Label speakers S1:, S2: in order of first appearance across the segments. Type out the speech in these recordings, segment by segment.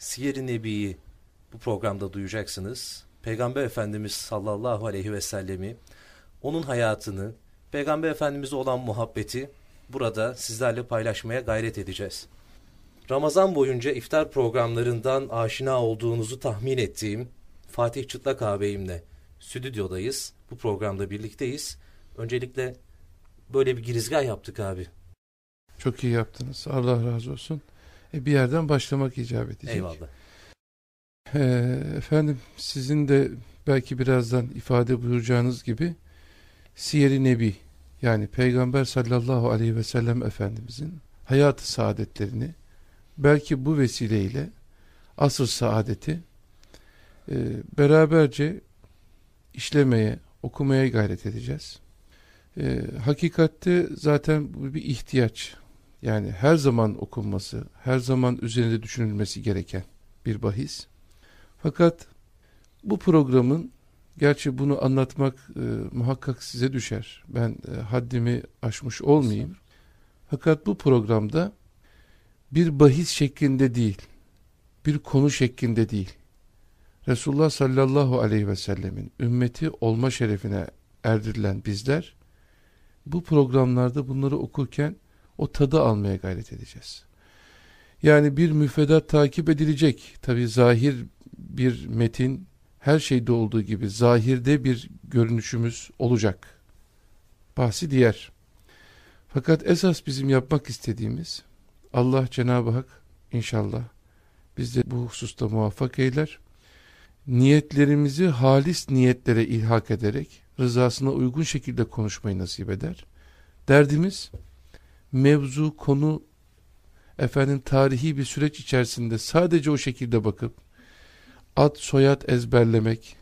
S1: Siyer-i Nebi'yi bu programda duyacaksınız. Peygamber Efendimiz sallallahu aleyhi ve sellemi, onun hayatını, Peygamber Efendimiz'e olan muhabbeti burada sizlerle paylaşmaya gayret edeceğiz. Ramazan boyunca iftar programlarından aşina olduğunuzu tahmin ettiğim Fatih Çıtlak ağabeyimle stüdyodayız. Bu programda birlikteyiz. Öncelikle böyle bir girizgah yaptık abi.
S2: Çok iyi yaptınız. Allah razı olsun. E, bir yerden başlamak icap edecek.
S1: Eyvallah.
S2: E, efendim sizin de belki birazdan ifade buyuracağınız gibi Siyer-i Nebi yani Peygamber sallallahu aleyhi ve sellem Efendimizin hayatı saadetlerini belki bu vesileyle asır saadeti e, beraberce işlemeye, okumaya gayret edeceğiz. E, hakikatte zaten bu bir ihtiyaç. Yani her zaman okunması, her zaman üzerinde düşünülmesi gereken bir bahis. Fakat bu programın, gerçi bunu anlatmak e, muhakkak size düşer. Ben e, haddimi aşmış olmayayım. Fakat bu programda bir bahis şeklinde değil, bir konu şeklinde değil. Resulullah sallallahu aleyhi ve sellemin ümmeti olma şerefine erdirilen bizler, bu programlarda bunları okurken o tadı almaya gayret edeceğiz. Yani bir müfredat takip edilecek. Tabi zahir bir metin her şeyde olduğu gibi zahirde bir görünüşümüz olacak. Bahsi diğer. Fakat esas bizim yapmak istediğimiz Allah Cenab-ı Hak inşallah bizde bu hususta muvaffak eyler. Niyetlerimizi halis niyetlere ilhak ederek rızasına uygun şekilde konuşmayı nasip eder. Derdimiz mevzu, konu efendim tarihi bir süreç içerisinde sadece o şekilde bakıp ad soyad ezberlemek,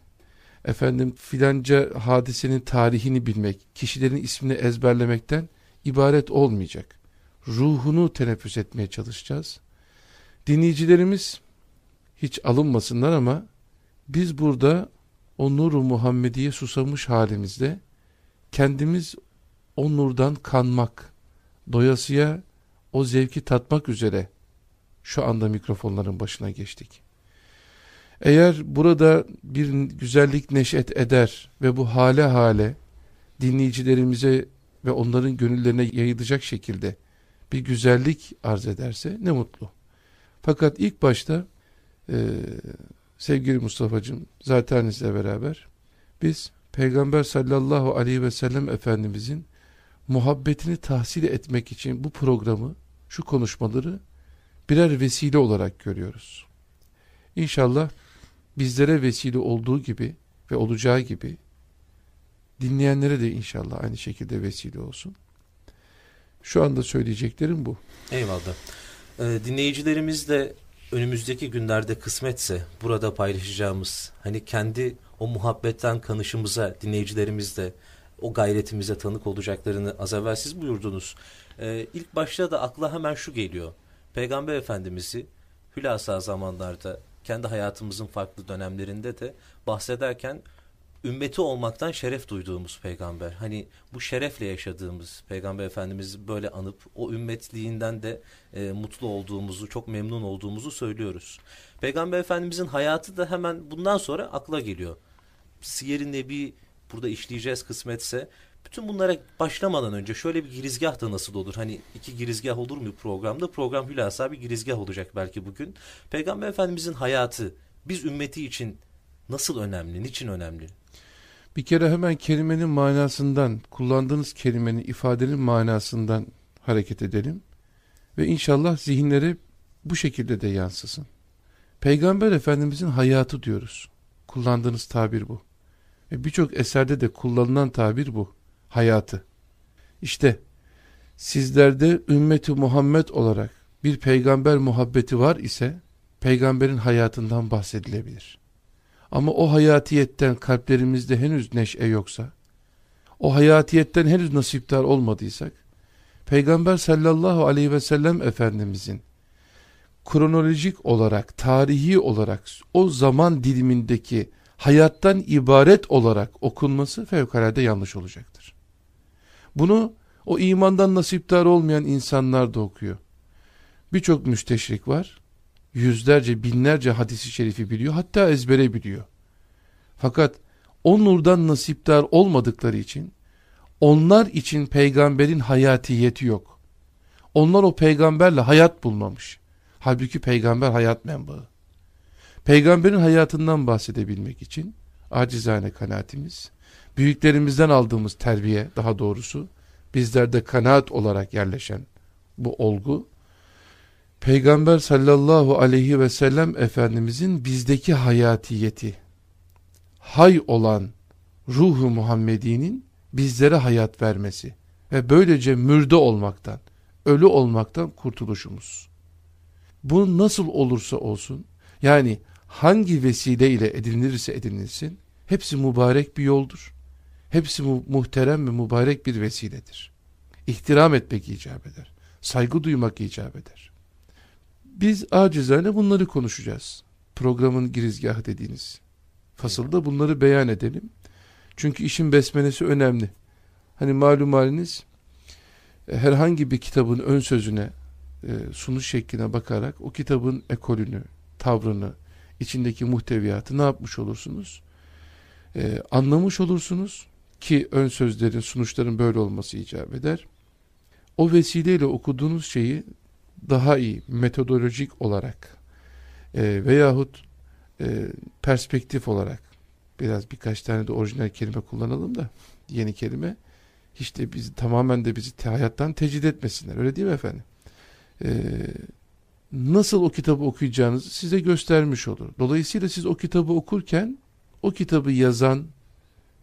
S2: efendim filanca hadisenin tarihini bilmek, kişilerin ismini ezberlemekten ibaret olmayacak. Ruhunu teneffüs etmeye çalışacağız. Dinleyicilerimiz hiç alınmasınlar ama biz burada o nuru Muhammediye susamış halimizde kendimiz o nurdan kanmak, doyasıya o zevki tatmak üzere şu anda mikrofonların başına geçtik. Eğer burada bir güzellik neşet eder ve bu hale hale dinleyicilerimize ve onların gönüllerine yayılacak şekilde bir güzellik arz ederse ne mutlu. Fakat ilk başta e, sevgili Mustafa'cığım zaten sizle beraber biz Peygamber sallallahu aleyhi ve sellem Efendimizin muhabbetini tahsil etmek için bu programı, şu konuşmaları birer vesile olarak görüyoruz. İnşallah bizlere vesile olduğu gibi ve olacağı gibi dinleyenlere de inşallah aynı şekilde vesile olsun. Şu anda söyleyeceklerim bu.
S1: Eyvallah. Ee, dinleyicilerimiz de önümüzdeki günlerde kısmetse burada paylaşacağımız hani kendi o muhabbetten kanışımıza dinleyicilerimiz de o gayretimize tanık olacaklarını az evvel siz buyurdunuz. Ee, ilk başta da akla hemen şu geliyor. Peygamber Efendimiz'i hülasa zamanlarda kendi hayatımızın farklı dönemlerinde de bahsederken ümmeti olmaktan şeref duyduğumuz peygamber. Hani bu şerefle yaşadığımız peygamber efendimiz böyle anıp o ümmetliğinden de e, mutlu olduğumuzu, çok memnun olduğumuzu söylüyoruz. Peygamber efendimizin hayatı da hemen bundan sonra akla geliyor. Siyer-i Nebi burada işleyeceğiz kısmetse. Bütün bunlara başlamadan önce şöyle bir girizgah da nasıl olur? Hani iki girizgah olur mu programda? Program hülasa bir girizgah olacak belki bugün. Peygamber Efendimizin hayatı biz ümmeti için nasıl önemli, niçin önemli?
S2: Bir kere hemen kelimenin manasından, kullandığınız kelimenin, ifadenin manasından hareket edelim. Ve inşallah zihinlere bu şekilde de yansısın. Peygamber Efendimizin hayatı diyoruz. Kullandığınız tabir bu. Ve birçok eserde de kullanılan tabir bu. Hayatı. İşte sizlerde ümmeti Muhammed olarak bir peygamber muhabbeti var ise peygamberin hayatından bahsedilebilir. Ama o hayatiyetten kalplerimizde henüz neşe yoksa, o hayatiyetten henüz nasiptar olmadıysak, Peygamber sallallahu aleyhi ve sellem Efendimizin kronolojik olarak, tarihi olarak o zaman dilimindeki hayattan ibaret olarak okunması fevkalade yanlış olacaktır. Bunu o imandan nasiptar olmayan insanlar da okuyor. Birçok müsteşrik var. yüzlerce, binlerce hadisi şerifi biliyor. Hatta ezbere biliyor. Fakat o nurdan nasipdar olmadıkları için onlar için peygamberin hayatiyeti yok. Onlar o peygamberle hayat bulmamış. Halbuki peygamber hayat menbaı. Peygamberin hayatından bahsedebilmek için acizane kanaatimiz, büyüklerimizden aldığımız terbiye daha doğrusu, bizlerde kanaat olarak yerleşen bu olgu, Peygamber sallallahu aleyhi ve sellem Efendimizin bizdeki hayatiyeti, hay olan ruhu Muhammedi'nin bizlere hayat vermesi ve böylece mürde olmaktan, ölü olmaktan kurtuluşumuz. Bu nasıl olursa olsun, yani hangi vesile ile edinilirse edinilsin, hepsi mübarek bir yoldur. Hepsi mu muhterem ve mübarek bir vesiledir. İhtiram etmek icap eder. Saygı duymak icap eder. Biz acizane bunları konuşacağız. Programın girizgahı dediğiniz fasılda bunları beyan edelim. Çünkü işin besmelesi önemli. Hani malum haliniz e, herhangi bir kitabın ön sözüne e, sunuş şekline bakarak o kitabın ekolünü, tavrını, içindeki muhteviyatı ne yapmış olursunuz? Ee, anlamış olursunuz ki ön sözlerin, sunuşların böyle olması icap eder. O vesileyle okuduğunuz şeyi daha iyi metodolojik olarak e, veyahut e, perspektif olarak biraz birkaç tane de orijinal kelime kullanalım da yeni kelime hiç de bizi tamamen de bizi hayattan tecrid etmesinler. Öyle değil mi efendim? Ee, nasıl o kitabı okuyacağınızı size göstermiş olur. Dolayısıyla siz o kitabı okurken o kitabı yazan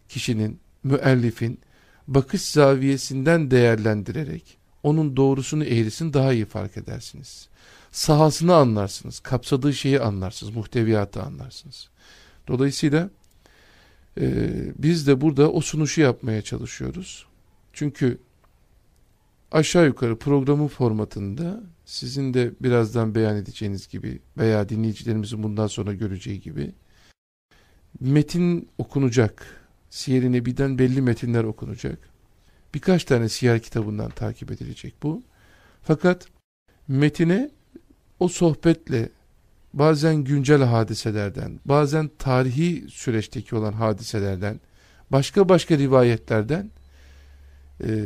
S2: kişinin, müellifin bakış zaviyesinden değerlendirerek onun doğrusunu eğrisini daha iyi fark edersiniz. Sahasını anlarsınız, kapsadığı şeyi anlarsınız, muhteviyatı anlarsınız. Dolayısıyla e, biz de burada o sunuşu yapmaya çalışıyoruz. Çünkü aşağı yukarı programın formatında sizin de birazdan beyan edeceğiniz gibi veya dinleyicilerimizin bundan sonra göreceği gibi metin okunacak. Siyer-i Nebi'den belli metinler okunacak. Birkaç tane siyer kitabından takip edilecek bu. Fakat metine o sohbetle bazen güncel hadiselerden, bazen tarihi süreçteki olan hadiselerden, başka başka rivayetlerden e,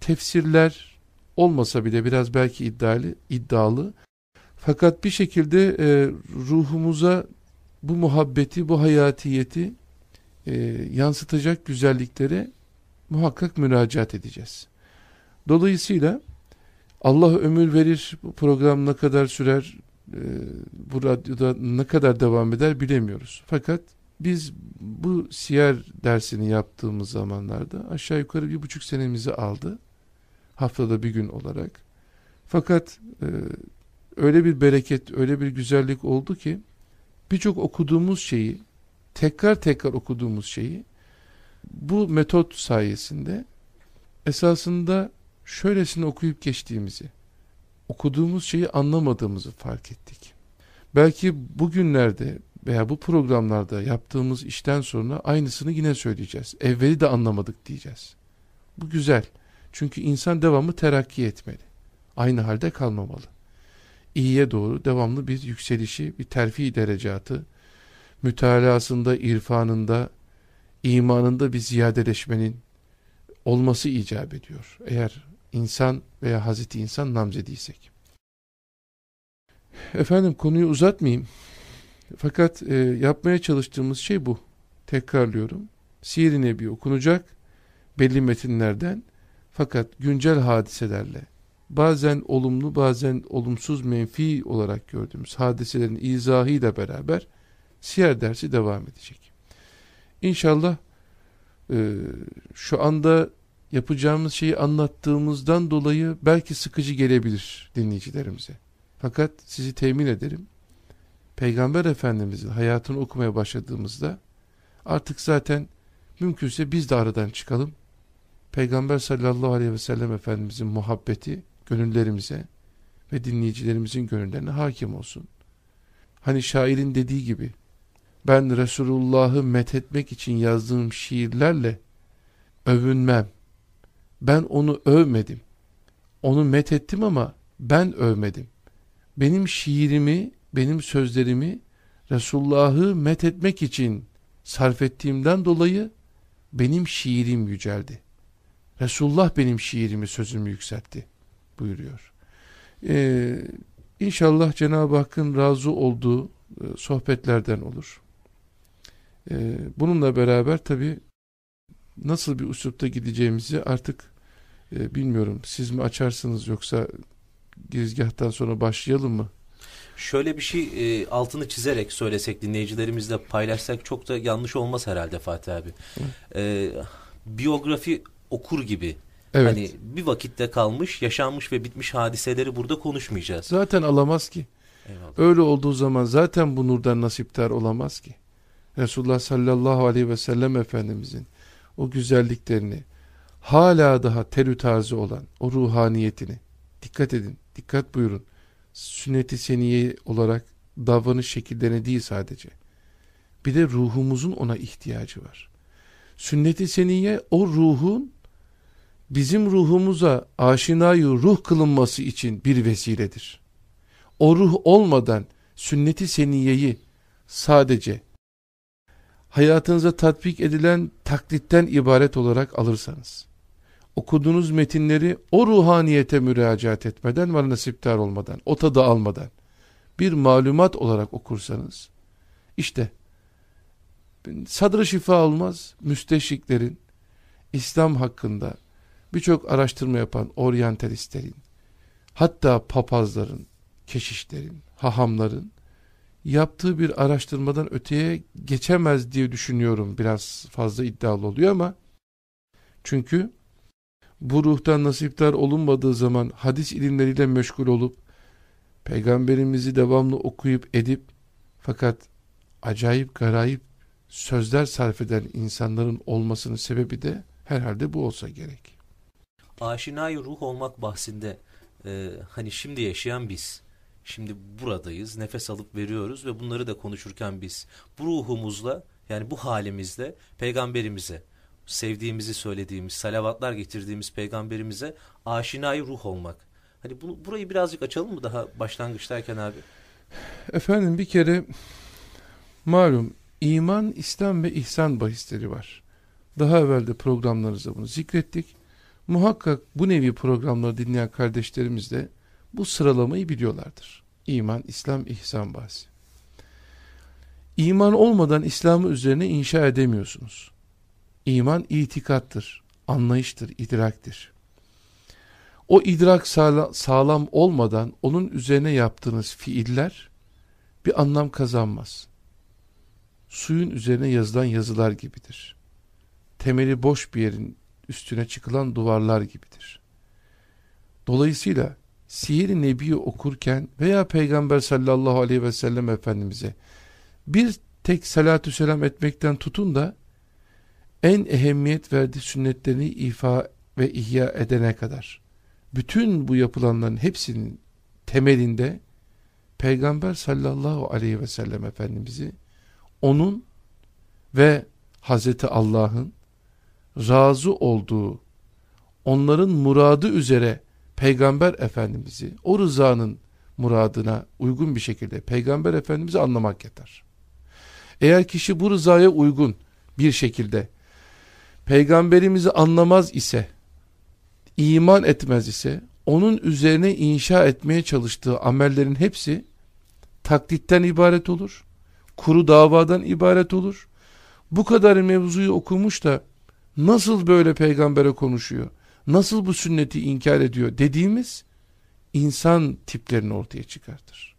S2: tefsirler olmasa bile biraz belki iddialı, iddialı fakat bir şekilde e, ruhumuza bu muhabbeti, bu hayatiyeti e, yansıtacak güzelliklere muhakkak müracaat edeceğiz. Dolayısıyla Allah ömür verir, bu program ne kadar sürer, e, bu radyoda ne kadar devam eder bilemiyoruz. Fakat biz bu siyer dersini yaptığımız zamanlarda aşağı yukarı bir buçuk senemizi aldı. Haftada bir gün olarak. Fakat e, öyle bir bereket, öyle bir güzellik oldu ki birçok okuduğumuz şeyi, tekrar tekrar okuduğumuz şeyi bu metot sayesinde esasında şöylesine okuyup geçtiğimizi, okuduğumuz şeyi anlamadığımızı fark ettik. Belki bugünlerde veya bu programlarda yaptığımız işten sonra aynısını yine söyleyeceğiz. Evveli de anlamadık diyeceğiz. Bu güzel. Çünkü insan devamlı terakki etmeli. Aynı halde kalmamalı. İyiye doğru devamlı bir yükselişi, bir terfi derecatı, mütalasında, irfanında, imanında bir ziyadeleşmenin olması icap ediyor. Eğer insan veya Hazreti insan namzediysek. Efendim konuyu uzatmayayım. Fakat e, yapmaya çalıştığımız şey bu. Tekrarlıyorum. Siyer-i Nebi okunacak belli metinlerden fakat güncel hadiselerle bazen olumlu bazen olumsuz menfi olarak gördüğümüz hadiselerin izahıyla beraber siyer dersi devam edecek. İnşallah e, şu anda yapacağımız şeyi anlattığımızdan dolayı belki sıkıcı gelebilir dinleyicilerimize. Fakat sizi temin ederim Peygamber Efendimizin hayatını okumaya başladığımızda artık zaten mümkünse biz de aradan çıkalım. Peygamber sallallahu aleyhi ve sellem Efendimizin muhabbeti gönüllerimize ve dinleyicilerimizin gönüllerine hakim olsun. Hani şairin dediği gibi ben Resulullah'ı methetmek için yazdığım şiirlerle övünmem. Ben onu övmedim. Onu methettim ama ben övmedim. Benim şiirimi benim sözlerimi Resulullah'ı met etmek için sarf ettiğimden dolayı benim şiirim yüceldi. Resulullah benim şiirimi, sözümü yükseltti buyuruyor. Ee, inşallah Cenab-ı Hakk'ın razı olduğu e, sohbetlerden olur. Ee, bununla beraber tabi nasıl bir üslupta gideceğimizi artık e, bilmiyorum. Siz mi açarsınız yoksa girizgahtan sonra başlayalım mı?
S1: Şöyle bir şey e, altını çizerek söylesek dinleyicilerimizle paylaşsak çok da yanlış olmaz herhalde Fatih abi. E, biyografi okur gibi. Evet. Hani bir vakitte kalmış, yaşanmış ve bitmiş hadiseleri burada konuşmayacağız.
S2: Zaten alamaz ki. Eyvallah. Öyle olduğu zaman zaten bu nurdan nasiptar olamaz ki. Resulullah sallallahu aleyhi ve sellem Efendimizin o güzelliklerini hala daha terü taze olan o ruhaniyetini dikkat edin, dikkat buyurun sünnet-i seniye olarak davranış şekillerine değil sadece. Bir de ruhumuzun ona ihtiyacı var. Sünnet-i seniye o ruhun bizim ruhumuza aşinayı ruh kılınması için bir vesiledir. O ruh olmadan sünnet-i seniyeyi sadece hayatınıza tatbik edilen taklitten ibaret olarak alırsanız, okuduğunuz metinleri o ruhaniyete müracaat etmeden ve nasiptar olmadan, o tadı almadan bir malumat olarak okursanız işte sadrı şifa olmaz müsteşriklerin İslam hakkında birçok araştırma yapan oryantalistlerin hatta papazların, keşişlerin, hahamların yaptığı bir araştırmadan öteye geçemez diye düşünüyorum. Biraz fazla iddialı oluyor ama çünkü bu ruhtan nasiptar olunmadığı zaman hadis ilimleriyle meşgul olup peygamberimizi devamlı okuyup edip fakat acayip garayip sözler sarf eden insanların olmasının sebebi de herhalde bu olsa gerek.
S1: Aşinayı ruh olmak bahsinde e, hani şimdi yaşayan biz şimdi buradayız nefes alıp veriyoruz ve bunları da konuşurken biz bu ruhumuzla yani bu halimizle peygamberimize sevdiğimizi söylediğimiz, salavatlar getirdiğimiz peygamberimize aşinayı ruh olmak. Hani bunu, burayı birazcık açalım mı daha başlangıçtayken abi?
S2: Efendim bir kere malum iman, İslam ve ihsan bahisleri var. Daha evvel de programlarımızda bunu zikrettik. Muhakkak bu nevi programları dinleyen kardeşlerimiz de bu sıralamayı biliyorlardır. İman, İslam, ihsan bahsi. İman olmadan İslam'ı üzerine inşa edemiyorsunuz. İman itikattır, anlayıştır, idraktir. O idrak sağlam olmadan onun üzerine yaptığınız fiiller bir anlam kazanmaz. Suyun üzerine yazılan yazılar gibidir. Temeli boş bir yerin üstüne çıkılan duvarlar gibidir. Dolayısıyla Siyer-i Nebi'yi okurken veya Peygamber sallallahu aleyhi ve sellem Efendimiz'e bir tek salatü selam etmekten tutun da en ehemmiyet verdiği sünnetlerini ifa ve ihya edene kadar bütün bu yapılanların hepsinin temelinde Peygamber sallallahu aleyhi ve sellem Efendimiz'i onun ve Hazreti Allah'ın razı olduğu onların muradı üzere Peygamber Efendimiz'i o rızanın muradına uygun bir şekilde Peygamber Efendimiz'i anlamak yeter. Eğer kişi bu rızaya uygun bir şekilde peygamberimizi anlamaz ise, iman etmez ise, onun üzerine inşa etmeye çalıştığı amellerin hepsi taklitten ibaret olur, kuru davadan ibaret olur. Bu kadar mevzuyu okumuş da nasıl böyle peygambere konuşuyor, nasıl bu sünneti inkar ediyor dediğimiz insan tiplerini ortaya çıkartır.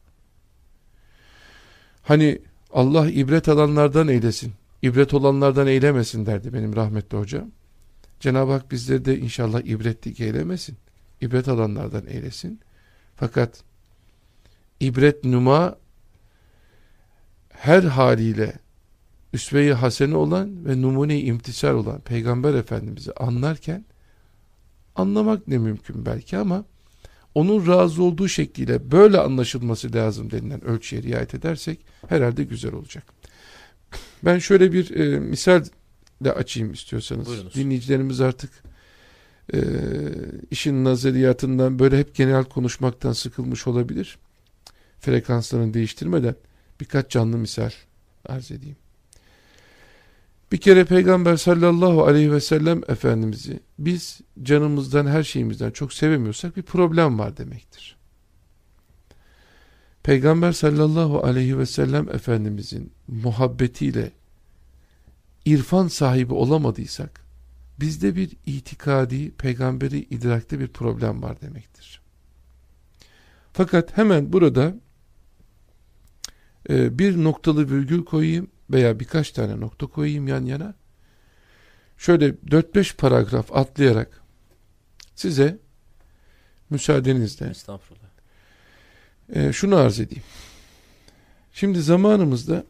S2: Hani Allah ibret alanlardan eylesin ibret olanlardan eylemesin derdi benim rahmetli hocam. Cenab-ı Hak bizleri de inşallah ibretlik eylemesin. İbret alanlardan eylesin. Fakat ibret numa her haliyle üsve-i hasene olan ve numune-i imtisal olan Peygamber Efendimiz'i anlarken anlamak ne mümkün belki ama onun razı olduğu şekliyle böyle anlaşılması lazım denilen ölçüye riayet edersek herhalde güzel olacak. Ben şöyle bir e, misal de açayım istiyorsanız. Buyurunuz. Dinleyicilerimiz artık e, işin nazariyatından böyle hep genel konuşmaktan sıkılmış olabilir. frekanslarını değiştirmeden birkaç canlı misal arz edeyim. Bir kere Peygamber sallallahu aleyhi ve sellem Efendimiz'i biz canımızdan her şeyimizden çok sevemiyorsak bir problem var demektir. Peygamber sallallahu aleyhi ve sellem Efendimiz'in muhabbetiyle irfan sahibi olamadıysak bizde bir itikadi, peygamberi idrakte bir problem var demektir. Fakat hemen burada e, bir noktalı virgül koyayım veya birkaç tane nokta koyayım yan yana. Şöyle 4-5 paragraf atlayarak size müsaadenizle e, şunu arz edeyim. Şimdi zamanımızda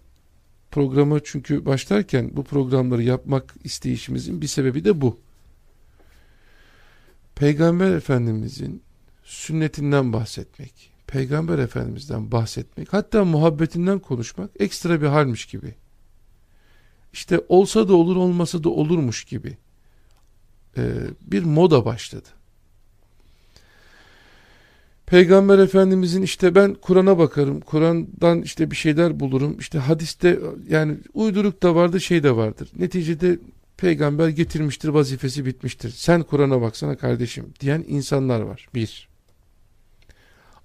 S2: programa çünkü başlarken bu programları yapmak isteyişimizin bir sebebi de bu. Peygamber Efendimizin sünnetinden bahsetmek, Peygamber Efendimiz'den bahsetmek, hatta muhabbetinden konuşmak ekstra bir halmiş gibi. İşte olsa da olur olmasa da olurmuş gibi ee, bir moda başladı. Peygamber Efendimizin işte ben Kur'an'a bakarım, Kur'an'dan işte bir şeyler bulurum, işte hadiste yani uyduruk da vardır şey de vardır. Neticede peygamber getirmiştir vazifesi bitmiştir. Sen Kur'an'a baksana kardeşim diyen insanlar var. Bir.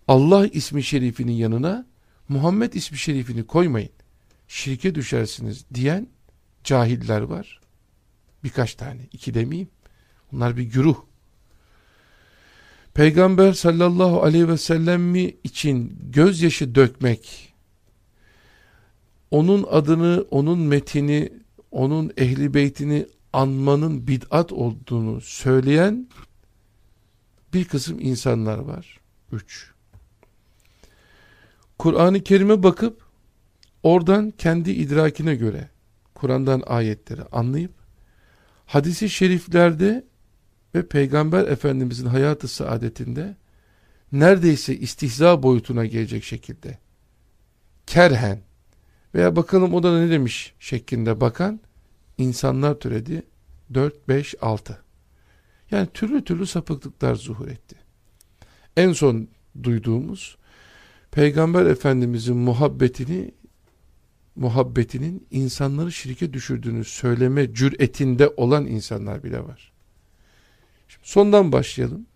S2: Allah ismi şerifinin yanına Muhammed ismi şerifini koymayın. Şirke düşersiniz diyen cahiller var. Birkaç tane, iki demeyeyim. Bunlar bir güruh. Peygamber sallallahu aleyhi ve sellemi için gözyaşı dökmek, onun adını, onun metini, onun ehli beytini anmanın bid'at olduğunu söyleyen bir kısım insanlar var. Üç. Kur'an-ı Kerim'e bakıp oradan kendi idrakine göre Kur'an'dan ayetleri anlayıp hadisi şeriflerde ve Peygamber Efendimizin hayatı saadetinde neredeyse istihza boyutuna gelecek şekilde kerhen veya bakalım o da ne demiş şeklinde bakan insanlar türedi 4, 5, 6. Yani türlü türlü sapıklıklar zuhur etti. En son duyduğumuz Peygamber Efendimizin muhabbetini muhabbetinin insanları şirke düşürdüğünü söyleme cüretinde olan insanlar bile var. Şimdi sondan başlayalım.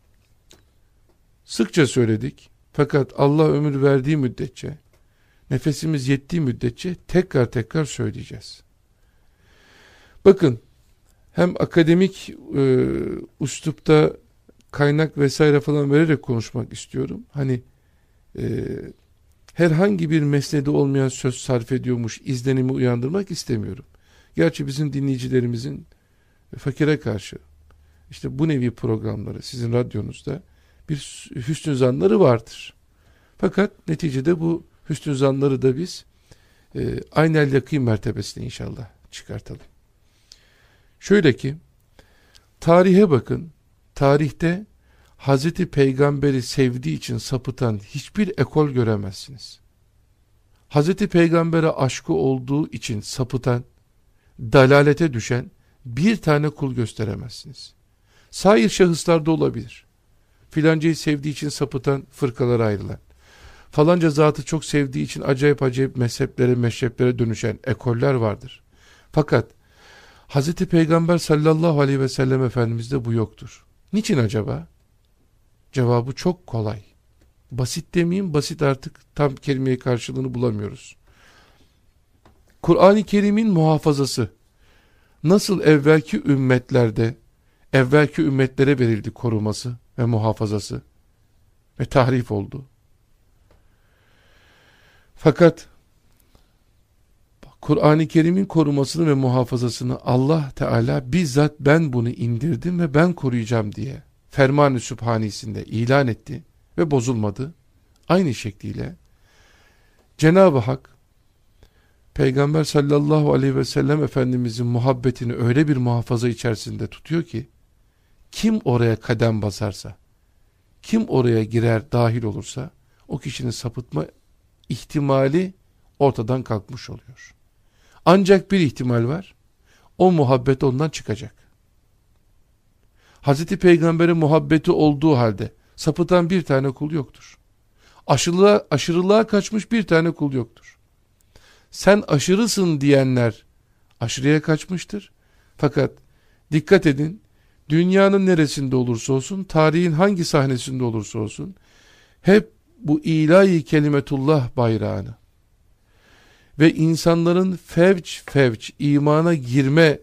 S2: Sıkça söyledik. Fakat Allah ömür verdiği müddetçe, nefesimiz yettiği müddetçe tekrar tekrar söyleyeceğiz. Bakın, hem akademik e, üslupta kaynak vesaire falan vererek konuşmak istiyorum. Hani e, herhangi bir mesnede olmayan söz sarf ediyormuş izlenimi uyandırmak istemiyorum. Gerçi bizim dinleyicilerimizin fakire karşı işte bu nevi programları sizin radyonuzda bir hüsnü zanları vardır. Fakat neticede bu hüsnü zanları da biz e, aynel yakîn mertebesine inşallah çıkartalım. Şöyle ki tarihe bakın. Tarihte Hazreti Peygamber'i sevdiği için sapıtan hiçbir ekol göremezsiniz. Hazreti Peygamber'e aşkı olduğu için sapıtan, dalalete düşen bir tane kul gösteremezsiniz. Sair şahıslarda olabilir. Filancayı sevdiği için sapıtan, fırkalara ayrılan. Falanca zatı çok sevdiği için acayip acayip mezheplere, meşreplere dönüşen ekoller vardır. Fakat Hz. Peygamber sallallahu aleyhi ve sellem Efendimiz'de bu yoktur. Niçin acaba? Cevabı çok kolay. Basit demeyeyim, basit artık tam kelimeye karşılığını bulamıyoruz. Kur'an-ı Kerim'in muhafazası nasıl evvelki ümmetlerde evvelki ümmetlere verildi koruması ve muhafazası ve tahrif oldu. Fakat Kur'an-ı Kerim'in korumasını ve muhafazasını Allah Teala bizzat ben bunu indirdim ve ben koruyacağım diye ferman-ı sübhanisinde ilan etti ve bozulmadı. Aynı şekliyle Cenab-ı Hak Peygamber sallallahu aleyhi ve sellem Efendimizin muhabbetini öyle bir muhafaza içerisinde tutuyor ki kim oraya kadem basarsa kim oraya girer dahil olursa o kişinin sapıtma ihtimali ortadan kalkmış oluyor. Ancak bir ihtimal var. O muhabbet ondan çıkacak. Hazreti Peygamber'in muhabbeti olduğu halde sapıtan bir tane kul yoktur. Aşırılığa, aşırılığa kaçmış bir tane kul yoktur. Sen aşırısın diyenler aşırıya kaçmıştır. Fakat dikkat edin dünyanın neresinde olursa olsun, tarihin hangi sahnesinde olursa olsun hep bu ilahi kelimetullah bayrağını ve insanların fevç fevç imana girme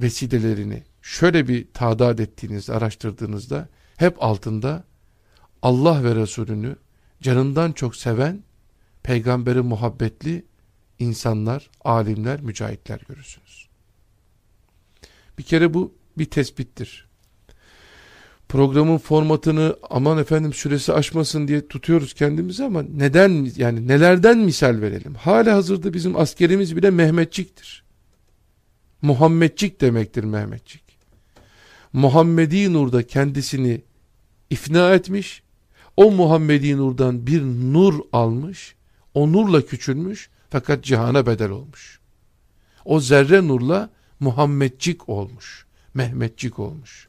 S2: vesilelerini şöyle bir tadat ettiğinizde, araştırdığınızda hep altında Allah ve Resulünü canından çok seven, peygamberi muhabbetli insanlar, alimler, mücahitler görürsünüz. Bir kere bu bir tespittir. Programın formatını aman efendim süresi aşmasın diye tutuyoruz kendimizi ama neden yani nelerden misal verelim? Hala hazırda bizim askerimiz bile Mehmetçiktir. Muhammedcik demektir Mehmetçik. Muhammedi Nur'da kendisini ifna etmiş, o Muhammedi Nur'dan bir nur almış, o nurla küçülmüş fakat cihana bedel olmuş. O zerre nurla Muhammedcik olmuş, Mehmetcik olmuş.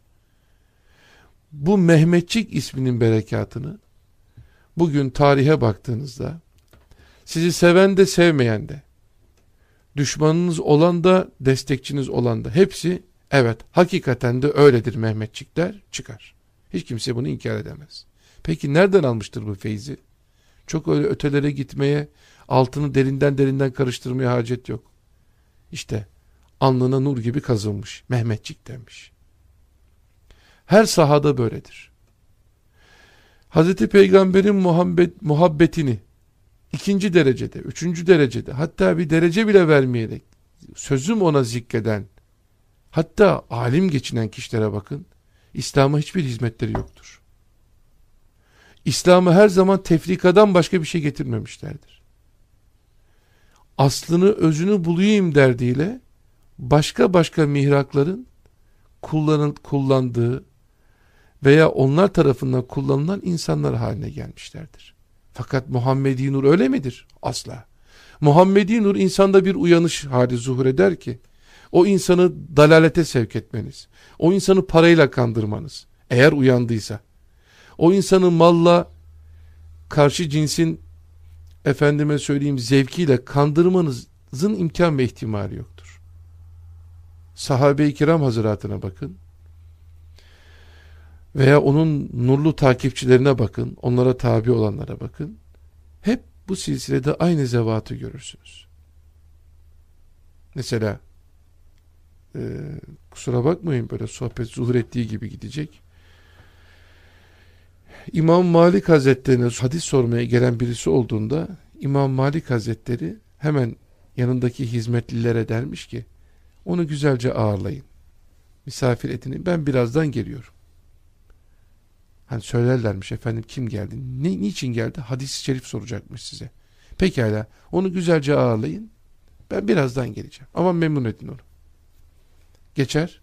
S2: Bu Mehmetçik isminin berekatını bugün tarihe baktığınızda sizi seven de sevmeyen de düşmanınız olan da destekçiniz olan da hepsi evet hakikaten de öyledir Mehmetçikler çıkar. Hiç kimse bunu inkar edemez. Peki nereden almıştır bu feyzi? Çok öyle ötelere gitmeye, altını derinden derinden karıştırmaya hacet yok. İşte alnına nur gibi kazılmış, Mehmetçik denmiş. Her sahada böyledir. Hazreti Peygamber'in muhabbet, muhabbetini ikinci derecede, üçüncü derecede hatta bir derece bile vermeyerek sözüm ona zikreden hatta alim geçinen kişilere bakın İslam'a hiçbir hizmetleri yoktur. İslam'ı her zaman tefrikadan başka bir şey getirmemişlerdir. Aslını özünü bulayım derdiyle başka başka mihrakların kullanın, kullandığı veya onlar tarafından kullanılan insanlar haline gelmişlerdir. Fakat Muhammedi Nur öyle midir? Asla. Muhammedi Nur insanda bir uyanış hali zuhur eder ki o insanı dalalete sevk etmeniz, o insanı parayla kandırmanız eğer uyandıysa, o insanı malla karşı cinsin efendime söyleyeyim zevkiyle kandırmanızın imkan ve ihtimali yoktur. Sahabe-i kiram hazıratına bakın veya onun nurlu takipçilerine bakın, onlara tabi olanlara bakın. Hep bu silsilede aynı zevatı görürsünüz. Mesela e, kusura bakmayın böyle sohbet zuhur ettiği gibi gidecek. İmam Malik Hazretleri'ne hadis sormaya gelen birisi olduğunda İmam Malik Hazretleri hemen yanındaki hizmetlilere dermiş ki onu güzelce ağırlayın. Misafir etini ben birazdan geliyorum. Hani söylerlermiş efendim kim geldi? Ne, niçin geldi? Hadis-i şerif soracakmış size. Pekala onu güzelce ağırlayın. Ben birazdan geleceğim. Ama memnun edin onu. Geçer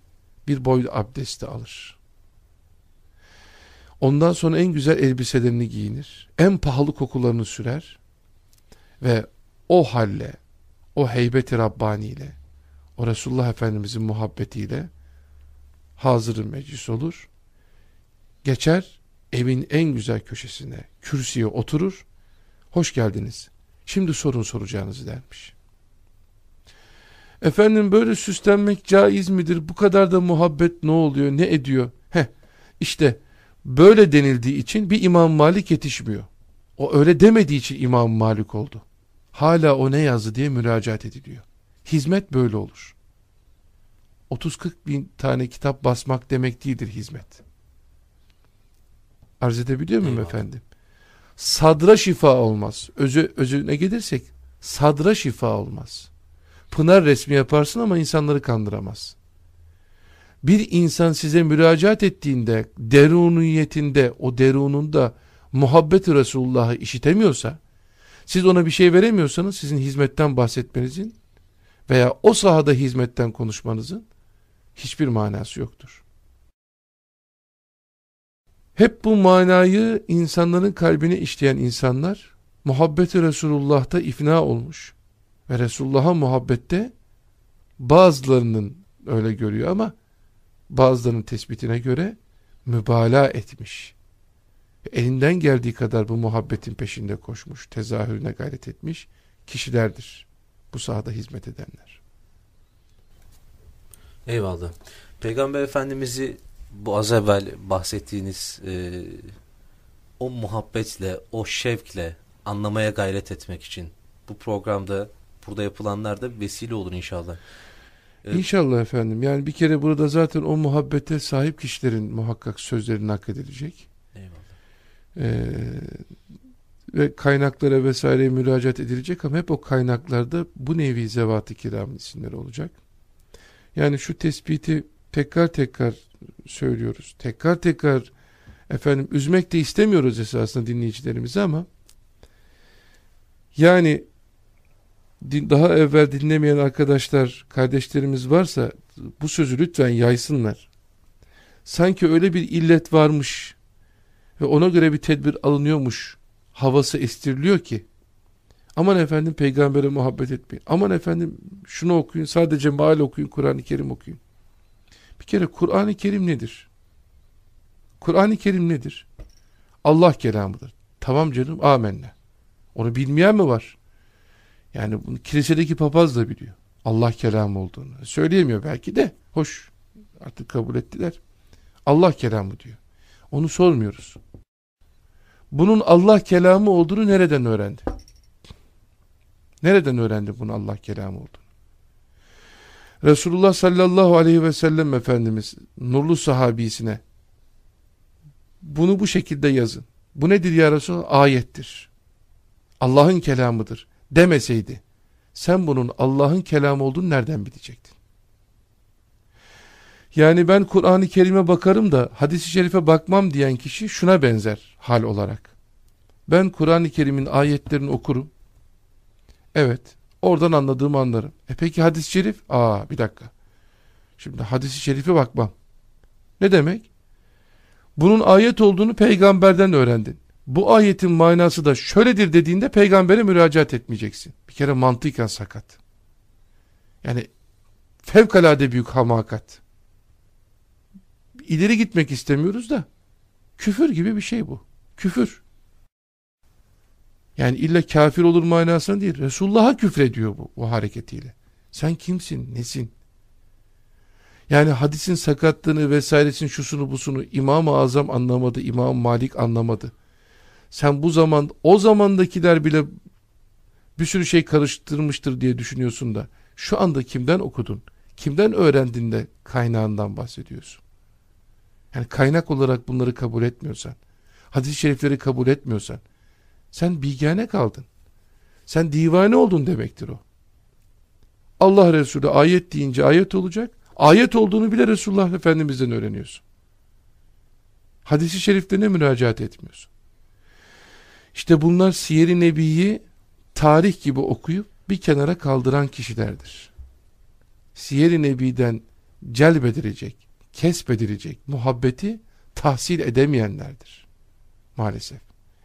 S2: bir boy abdesti alır. Ondan sonra en güzel elbiselerini giyinir. En pahalı kokularını sürer. Ve o halle, o heybeti Rabbani ile, o Resulullah Efendimizin muhabbetiyle hazır meclis olur. Geçer evin en güzel köşesine, kürsüye oturur. Hoş geldiniz. Şimdi sorun soracağınızı dermiş. Efendim böyle süslenmek caiz midir? Bu kadar da muhabbet ne oluyor? Ne ediyor? Heh, işte böyle denildiği için bir İmam Malik yetişmiyor. O öyle demediği için İmam Malik oldu. Hala o ne yazdı diye müracaat ediliyor. Hizmet böyle olur. 30-40 bin tane kitap basmak demek değildir hizmet. Arz edebiliyor muyum Eyvallah. efendim? Sadra şifa olmaz. Özü, özüne gelirsek sadra şifa olmaz. Pınar resmi yaparsın ama insanları kandıramaz. Bir insan size müracaat ettiğinde deruniyetinde o derununda muhabbeti Resulullah'ı işitemiyorsa siz ona bir şey veremiyorsanız sizin hizmetten bahsetmenizin veya o sahada hizmetten konuşmanızın hiçbir manası yoktur. Hep bu manayı insanların kalbine işleyen insanlar muhabbeti Resulullah'ta ifna olmuş. Ve Resulullah'a muhabbette bazılarının öyle görüyor ama bazılarının tespitine göre mübalağa etmiş. elinden geldiği kadar bu muhabbetin peşinde koşmuş, tezahürüne gayret etmiş kişilerdir. Bu sahada hizmet edenler.
S1: Eyvallah. Peygamber Efendimiz'i bu az evvel bahsettiğiniz e, o muhabbetle, o şevkle anlamaya gayret etmek için bu programda burada yapılanlar da vesile olur inşallah.
S2: Evet. İnşallah efendim. Yani bir kere burada zaten o muhabbete sahip kişilerin muhakkak sözlerini nakledilecek. Eyvallah. Ee, ve kaynaklara vesaire müracaat edilecek ama hep o kaynaklarda bu nevi zevat-ı kiramın isimleri olacak. Yani şu tespiti tekrar tekrar söylüyoruz. Tekrar tekrar efendim üzmek de istemiyoruz esasında dinleyicilerimizi ama yani daha evvel dinlemeyen arkadaşlar, kardeşlerimiz varsa bu sözü lütfen yaysınlar. Sanki öyle bir illet varmış ve ona göre bir tedbir alınıyormuş havası estiriliyor ki aman efendim peygambere muhabbet etmeyin. Aman efendim şunu okuyun sadece maal okuyun Kur'an-ı Kerim okuyun. Bir kere Kur'an-ı Kerim nedir? Kur'an-ı Kerim nedir? Allah kelamıdır. Tamam canım amenna. Onu bilmeyen mi var? Yani bunu kilisedeki papaz da biliyor. Allah kelamı olduğunu. Söyleyemiyor belki de. Hoş. Artık kabul ettiler. Allah kelamı diyor. Onu sormuyoruz. Bunun Allah kelamı olduğunu nereden öğrendi? Nereden öğrendi bunun Allah kelamı olduğunu? Resulullah sallallahu aleyhi ve sellem Efendimiz nurlu sahabisine bunu bu şekilde yazın. Bu nedir ya Resulallah? Ayettir. Allah'ın kelamıdır demeseydi sen bunun Allah'ın kelamı olduğunu nereden bilecektin? Yani ben Kur'an-ı Kerim'e bakarım da hadis-i şerife bakmam diyen kişi şuna benzer hal olarak. Ben Kur'an-ı Kerim'in ayetlerini okurum. Evet. Oradan anladığımı anlarım. E peki hadis-i şerif? Aa bir dakika. Şimdi hadis-i şerife bakmam. Ne demek? Bunun ayet olduğunu peygamberden öğrendin. Bu ayetin manası da şöyledir dediğinde peygambere müracaat etmeyeceksin. Bir kere mantıken sakat. Yani fevkalade büyük hamakat. İleri gitmek istemiyoruz da küfür gibi bir şey bu. Küfür. Yani illa kafir olur manasında değil. Resulullah'a küfrediyor bu, bu hareketiyle. Sen kimsin, nesin? Yani hadisin sakatlığını vesairesini şusunu busunu İmam-ı Azam anlamadı, İmam Malik anlamadı. Sen bu zaman o zamandakiler bile bir sürü şey karıştırmıştır diye düşünüyorsun da şu anda kimden okudun? Kimden öğrendin de kaynağından bahsediyorsun? Yani kaynak olarak bunları kabul etmiyorsan, hadis-i şerifleri kabul etmiyorsan, sen bilgane kaldın. Sen divane oldun demektir o. Allah Resulü ayet deyince ayet olacak. Ayet olduğunu bile Resulullah Efendimiz'den öğreniyorsun. Hadis-i şeriflerine müracaat etmiyorsun. İşte bunlar Siyer-i Nebi'yi tarih gibi okuyup bir kenara kaldıran kişilerdir. Siyer-i Nebi'den celbedilecek, kesbedilecek muhabbeti tahsil edemeyenlerdir. Maalesef.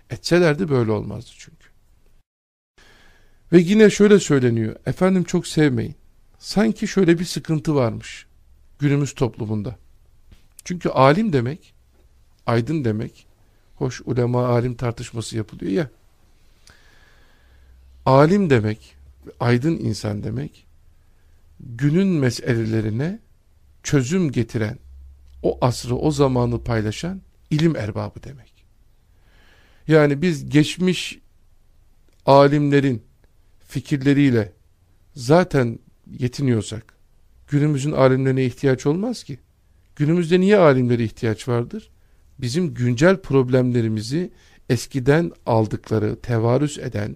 S2: Etselerdi böyle olmazdı çünkü. Ve yine şöyle söyleniyor. Efendim çok sevmeyin. Sanki şöyle bir sıkıntı varmış günümüz toplumunda. Çünkü alim demek, aydın demek, hoş ulema alim tartışması yapılıyor ya. Alim demek, aydın insan demek, günün meselelerine çözüm getiren, o asrı, o zamanı paylaşan ilim erbabı demek. Yani biz geçmiş alimlerin fikirleriyle zaten yetiniyorsak günümüzün alimlerine ihtiyaç olmaz ki. Günümüzde niye alimlere ihtiyaç vardır? Bizim güncel problemlerimizi eskiden aldıkları, tevarüs eden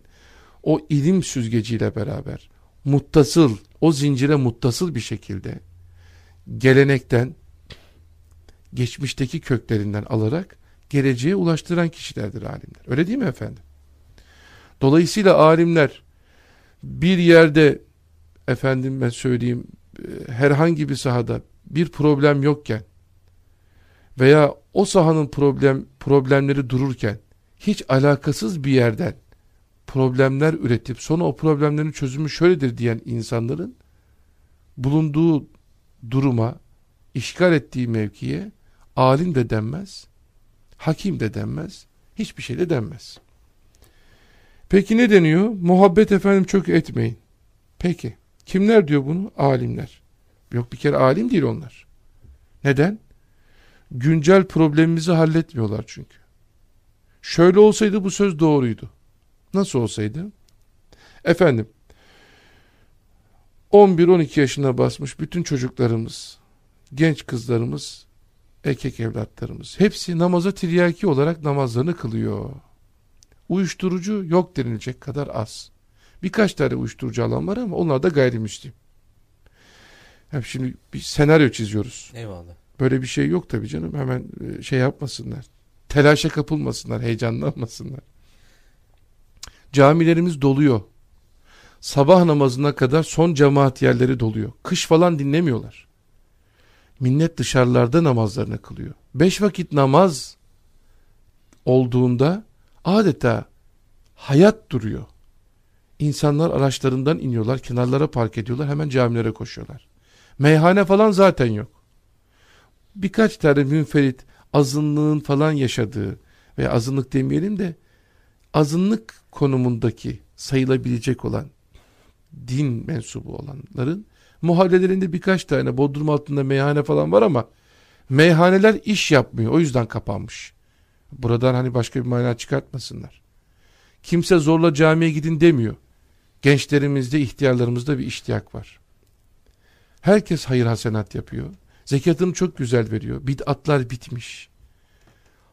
S2: o ilim süzgeciyle beraber muttasıl, o zincire muttasıl bir şekilde gelenekten, geçmişteki köklerinden alarak geleceğe ulaştıran kişilerdir alimler. Öyle değil mi efendim? Dolayısıyla alimler bir yerde efendim ben söyleyeyim e, herhangi bir sahada bir problem yokken veya o sahanın problem problemleri dururken hiç alakasız bir yerden problemler üretip sonra o problemlerin çözümü şöyledir diyen insanların bulunduğu duruma, işgal ettiği mevkiye alim de denmez, hakim de denmez, Hiçbir şey de denmez. Peki ne deniyor? Muhabbet efendim çok etmeyin. Peki. Kimler diyor bunu? Alimler. Yok bir kere alim değil onlar. Neden? Güncel problemimizi halletmiyorlar çünkü. Şöyle olsaydı bu söz doğruydu. Nasıl olsaydı? Efendim 11-12 yaşına basmış bütün çocuklarımız, genç kızlarımız, erkek evlatlarımız hepsi namaza tiryaki olarak namazlarını kılıyor. Uyuşturucu yok denilecek kadar az. Birkaç tane uyuşturucu alan var ama onlar da gayrimüslim. Hep şimdi bir senaryo çiziyoruz.
S1: Eyvallah.
S2: Böyle bir şey yok tabii canım. Hemen e, şey yapmasınlar. Telaşa kapılmasınlar, heyecanlanmasınlar. Camilerimiz doluyor. Sabah namazına kadar son cemaat yerleri doluyor. Kış falan dinlemiyorlar. Minnet dışarılarda namazlarını kılıyor. Beş vakit namaz olduğunda adeta hayat duruyor. İnsanlar araçlarından iniyorlar, kenarlara park ediyorlar, hemen camilere koşuyorlar. Meyhane falan zaten yok. Birkaç tane münferit azınlığın falan yaşadığı ve azınlık demeyelim de azınlık konumundaki sayılabilecek olan din mensubu olanların muhallelerinde birkaç tane bodrum altında meyhane falan var ama meyhaneler iş yapmıyor. O yüzden kapanmış. Buradan hani başka bir mana çıkartmasınlar. Kimse zorla camiye gidin demiyor. Gençlerimizde, ihtiyarlarımızda bir iştiyak var. Herkes hayır hasenat yapıyor. Zekatını çok güzel veriyor. Bid'atlar bitmiş.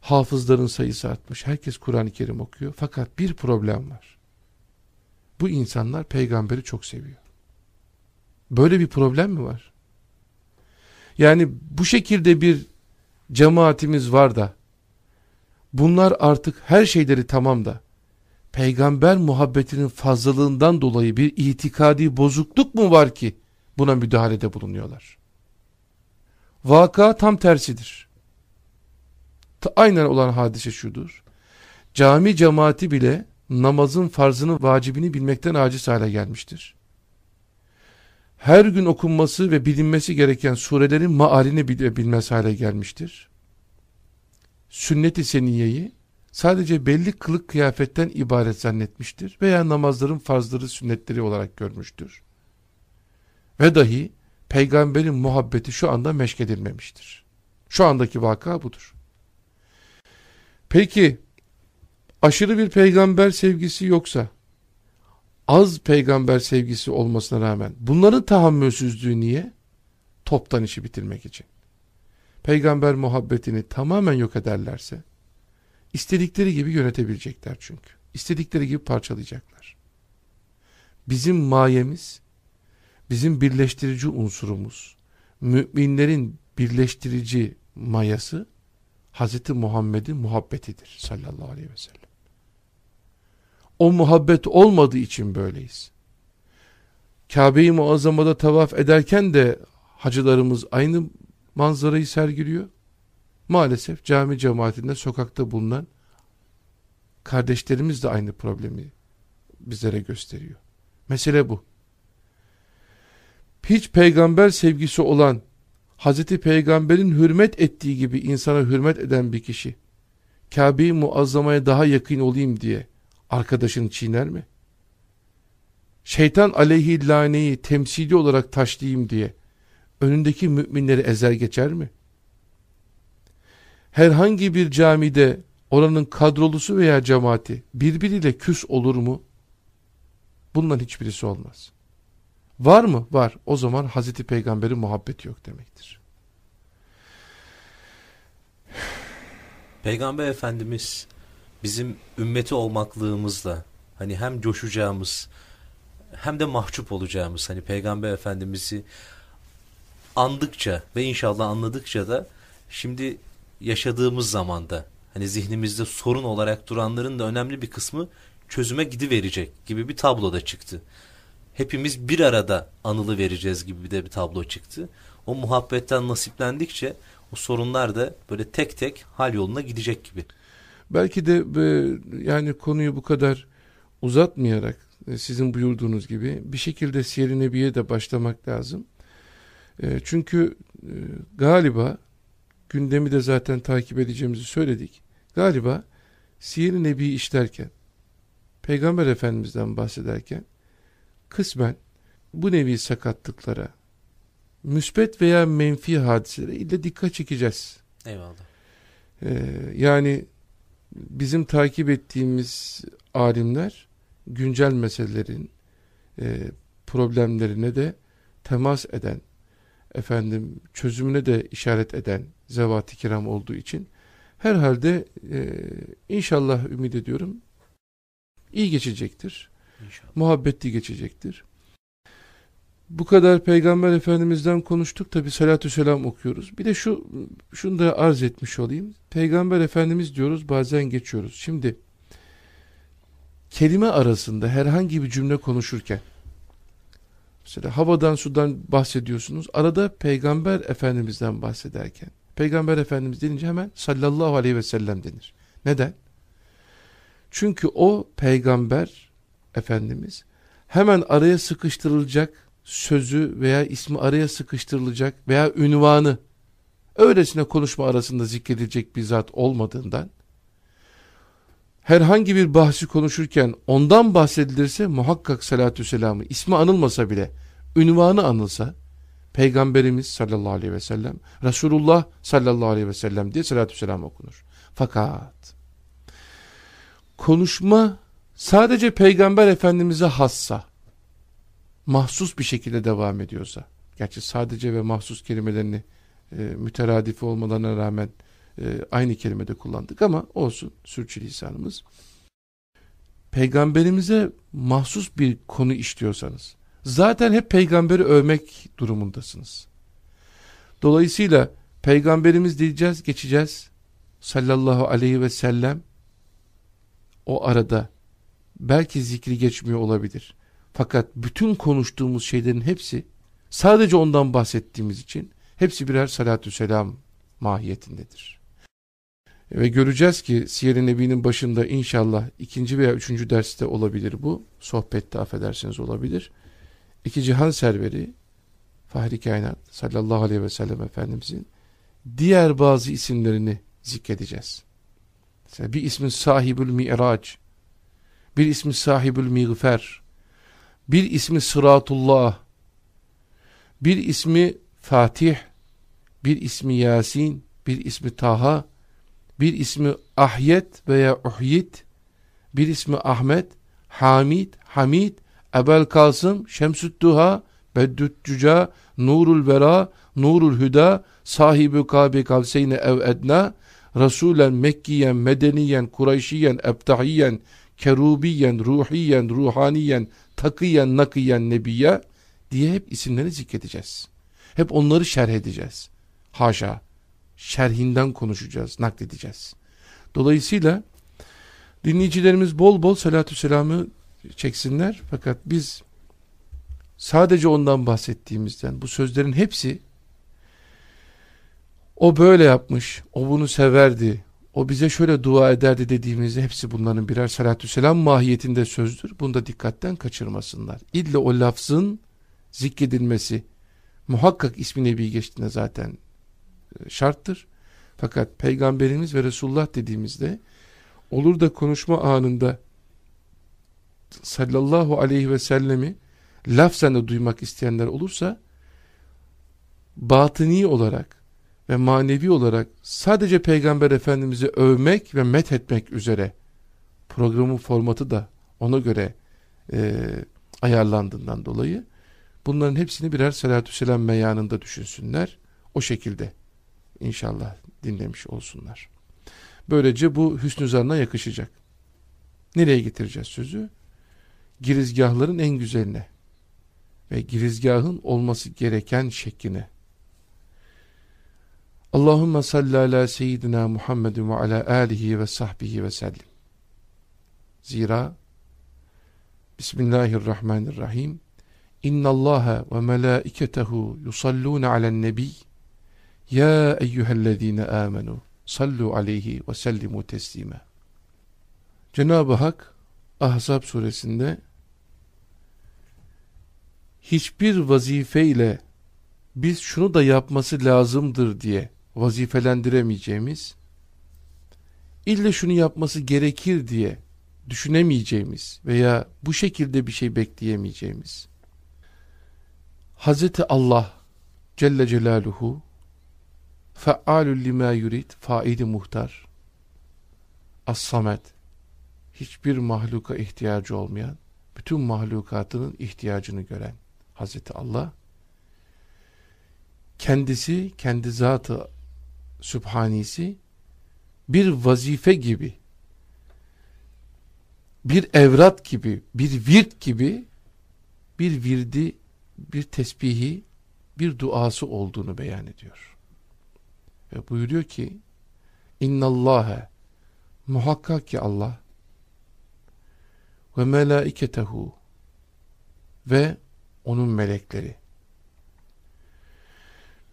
S2: Hafızların sayısı artmış. Herkes Kur'an-ı Kerim okuyor. Fakat bir problem var. Bu insanlar peygamberi çok seviyor. Böyle bir problem mi var? Yani bu şekilde bir cemaatimiz var da bunlar artık her şeyleri tamam da peygamber muhabbetinin fazlalığından dolayı bir itikadi bozukluk mu var ki buna müdahalede bulunuyorlar? Vaka tam tersidir. Aynen olan hadise şudur. Cami cemaati bile namazın farzını vacibini bilmekten aciz hale gelmiştir. Her gün okunması ve bilinmesi gereken surelerin maalini bilmez hale gelmiştir. Sünnet-i seniyeyi sadece belli kılık kıyafetten ibaret zannetmiştir veya namazların farzları sünnetleri olarak görmüştür. Ve dahi peygamberin muhabbeti şu anda meşkedilmemiştir. Şu andaki vaka budur. Peki aşırı bir peygamber sevgisi yoksa az peygamber sevgisi olmasına rağmen bunların tahammülsüzlüğü niye? Toptan işi bitirmek için. Peygamber muhabbetini tamamen yok ederlerse istedikleri gibi yönetebilecekler çünkü. İstedikleri gibi parçalayacaklar. Bizim mayemiz bizim birleştirici unsurumuz, müminlerin birleştirici mayası Hz. Muhammed'in muhabbetidir sallallahu aleyhi ve sellem. O muhabbet olmadığı için böyleyiz. Kabe-i Muazzama'da tavaf ederken de hacılarımız aynı manzarayı sergiliyor. Maalesef cami cemaatinde sokakta bulunan kardeşlerimiz de aynı problemi bizlere gösteriyor. Mesele bu hiç peygamber sevgisi olan Hazreti Peygamber'in hürmet ettiği gibi insana hürmet eden bir kişi Kabe'yi muazzamaya daha yakın olayım diye arkadaşını çiğner mi? Şeytan aleyhi laneyi temsili olarak taşlayayım diye önündeki müminleri ezer geçer mi? Herhangi bir camide oranın kadrolusu veya cemaati birbiriyle küs olur mu? Bundan hiçbirisi olmaz. Var mı? Var. O zaman Hazreti Peygamber'in muhabbeti yok demektir.
S1: Peygamber Efendimiz bizim ümmeti olmaklığımızla hani hem coşacağımız hem de mahcup olacağımız hani Peygamber Efendimiz'i andıkça ve inşallah anladıkça da şimdi yaşadığımız zamanda hani zihnimizde sorun olarak duranların da önemli bir kısmı çözüme gidiverecek gibi bir tablo da çıktı hepimiz bir arada anılı vereceğiz gibi de bir tablo çıktı. O muhabbetten nasiplendikçe o sorunlar da böyle tek tek hal yoluna gidecek gibi.
S2: Belki de yani konuyu bu kadar uzatmayarak e, sizin buyurduğunuz gibi bir şekilde Siyer-i Nebi'ye de başlamak lazım. E, çünkü e, galiba gündemi de zaten takip edeceğimizi söyledik. Galiba Siyer-i Nebi işlerken, Peygamber Efendimiz'den bahsederken, kısmen bu nevi sakatlıklara, müsbet veya menfi hadiselere ile dikkat çekeceğiz.
S1: Eyvallah.
S2: Ee, yani bizim takip ettiğimiz alimler güncel meselelerin e, problemlerine de temas eden, efendim çözümüne de işaret eden zevat-ı kiram olduğu için herhalde e, inşallah ümit ediyorum iyi geçecektir.
S1: İnşallah.
S2: Muhabbetli geçecektir. Bu kadar Peygamber Efendimiz'den konuştuk tabi salatü selam okuyoruz. Bir de şu şunu da arz etmiş olayım. Peygamber Efendimiz diyoruz bazen geçiyoruz. Şimdi kelime arasında herhangi bir cümle konuşurken mesela havadan sudan bahsediyorsunuz. Arada Peygamber Efendimiz'den bahsederken Peygamber Efendimiz denince hemen sallallahu aleyhi ve sellem denir. Neden? Çünkü o peygamber Efendimiz hemen araya sıkıştırılacak sözü veya ismi araya sıkıştırılacak veya ünvanı öylesine konuşma arasında zikredilecek bir zat olmadığından herhangi bir bahsi konuşurken ondan bahsedilirse muhakkak salatü selamı ismi anılmasa bile ünvanı anılsa Peygamberimiz sallallahu aleyhi ve sellem Resulullah sallallahu aleyhi ve sellem diye salatü selam okunur. Fakat konuşma sadece Peygamber Efendimiz'e hassa mahsus bir şekilde devam ediyorsa gerçi sadece ve mahsus kelimelerini e, müteradifi olmalarına rağmen e, aynı kelimede kullandık ama olsun sürçülisanımız peygamberimize mahsus bir konu işliyorsanız zaten hep peygamberi övmek durumundasınız. Dolayısıyla peygamberimiz diyeceğiz geçeceğiz sallallahu aleyhi ve sellem o arada belki zikri geçmiyor olabilir. Fakat bütün konuştuğumuz şeylerin hepsi sadece ondan bahsettiğimiz için hepsi birer salatü selam mahiyetindedir. Ve göreceğiz ki Siyer-i Nebi'nin başında inşallah ikinci veya üçüncü derste olabilir bu. Sohbette affedersiniz olabilir. İki cihan serveri Fahri Kainat sallallahu aleyhi ve sellem Efendimizin diğer bazı isimlerini zikredeceğiz. Mesela bir ismin sahibül mi'rac, bir ismi sahibül miğfer, bir ismi sıratullah, bir ismi Fatih, bir ismi Yasin, bir ismi Taha, bir ismi Ahyet veya Uhyit, bir ismi Ahmet, Hamid, Hamid, Ebel Kasım, Şemsüddüha, Beddüccüca, Nurul Vera, Nurul Hüda, Sahibi Kabe Kavseyne Ev Edna, Rasulen Mekkiyen, Medeniyen, Kureyşiyen, Ebtahiyen, Kerubiyen, Ruhiyen, Ruhaniyen, Takiyen, Nakiyen, Nebiye diye hep isimlerini zikredeceğiz. Hep onları şerh edeceğiz. Haşa. Şerhinden konuşacağız, nakledeceğiz. Dolayısıyla dinleyicilerimiz bol bol salatü selamı çeksinler. Fakat biz sadece ondan bahsettiğimizden bu sözlerin hepsi o böyle yapmış, o bunu severdi, o bize şöyle dua ederdi dediğimizde hepsi bunların birer salatü selam mahiyetinde sözdür. Bunu da dikkatten kaçırmasınlar. İlle o lafzın zikredilmesi muhakkak ismi Nebi geçtiğinde zaten e, şarttır. Fakat Peygamberimiz ve Resulullah dediğimizde olur da konuşma anında sallallahu aleyhi ve sellemi lafzen de duymak isteyenler olursa batıni olarak ve manevi olarak sadece Peygamber Efendimiz'i övmek ve met etmek üzere programın formatı da ona göre e, ayarlandığından dolayı bunların hepsini birer salatü selam meyanında düşünsünler. O şekilde inşallah dinlemiş olsunlar. Böylece bu hüsnü zanna yakışacak. Nereye getireceğiz sözü? Girizgahların en güzeline ve girizgahın olması gereken şekline. Allahümme salli ala seyyidina Muhammedin ve ala alihi ve sahbihi ve sellim. Zira Bismillahirrahmanirrahim İnna Allaha ve melaiketehu yusalluna alen nebi Ya eyyühellezine amenu sallu aleyhi ve sellimu teslime. Cenab-ı Hak Ahzab suresinde hiçbir vazife ile biz şunu da yapması lazımdır diye vazifelendiremeyeceğimiz ille şunu yapması gerekir diye düşünemeyeceğimiz veya bu şekilde bir şey bekleyemeyeceğimiz. Hazreti Allah Celle Celaluhu fealül lima yurid faidi muhtar as-samet hiçbir mahluka ihtiyacı olmayan bütün mahlukatının ihtiyacını gören Hazreti Allah kendisi kendi zatı sübhanisi bir vazife gibi bir evrat gibi bir virt gibi bir virdi bir tesbihi bir duası olduğunu beyan ediyor. Ve buyuruyor ki innallâhe muhakkak ki Allah ve melaiketehu ve onun melekleri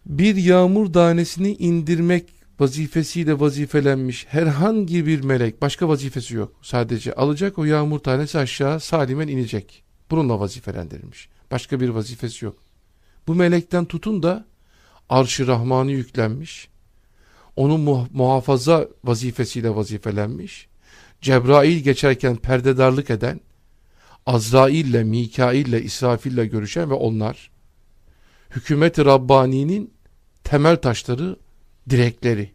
S2: bir yağmur tanesini indirmek vazifesiyle vazifelenmiş herhangi bir melek başka vazifesi yok. Sadece alacak o yağmur tanesi aşağı salimen inecek. Bununla vazifelendirilmiş. Başka bir vazifesi yok. Bu melekten tutun da arş-ı rahmanı yüklenmiş. Onun muhafaza vazifesiyle vazifelenmiş. Cebrail geçerken perdedarlık eden, Azrail ile, Mikail ile, İsrafil ile görüşen ve onlar, hükümeti Rabbani'nin temel taşları, direkleri,